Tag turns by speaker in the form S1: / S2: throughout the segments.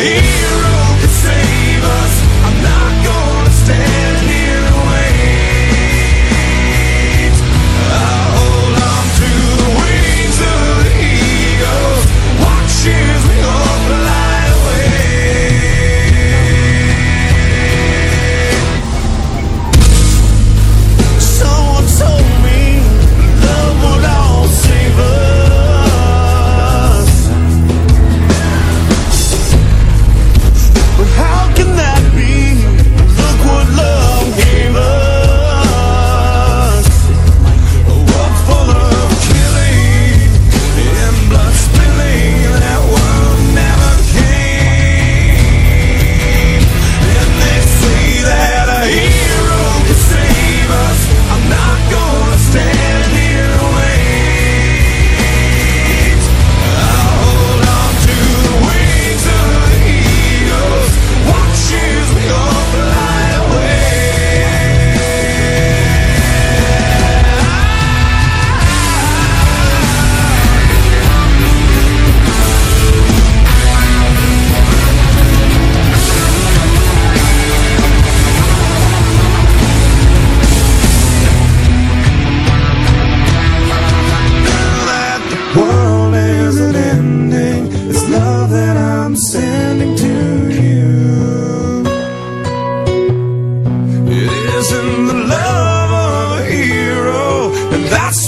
S1: here.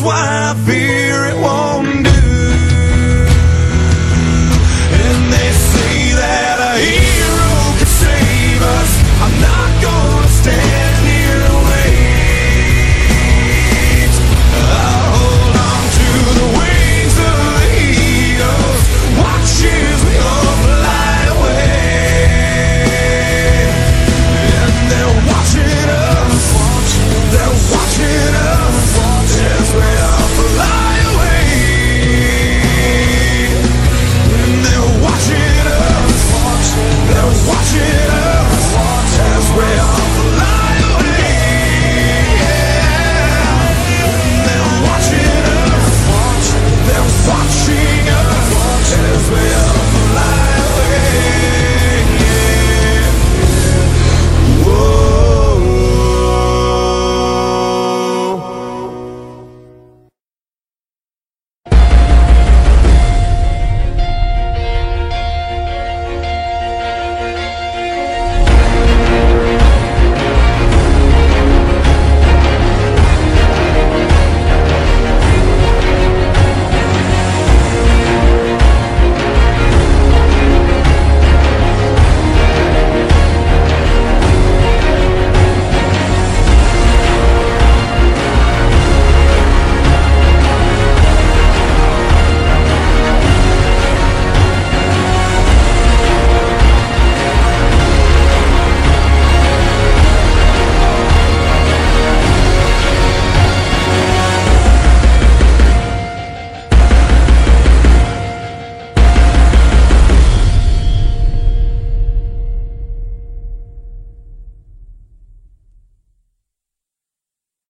S1: why I feel.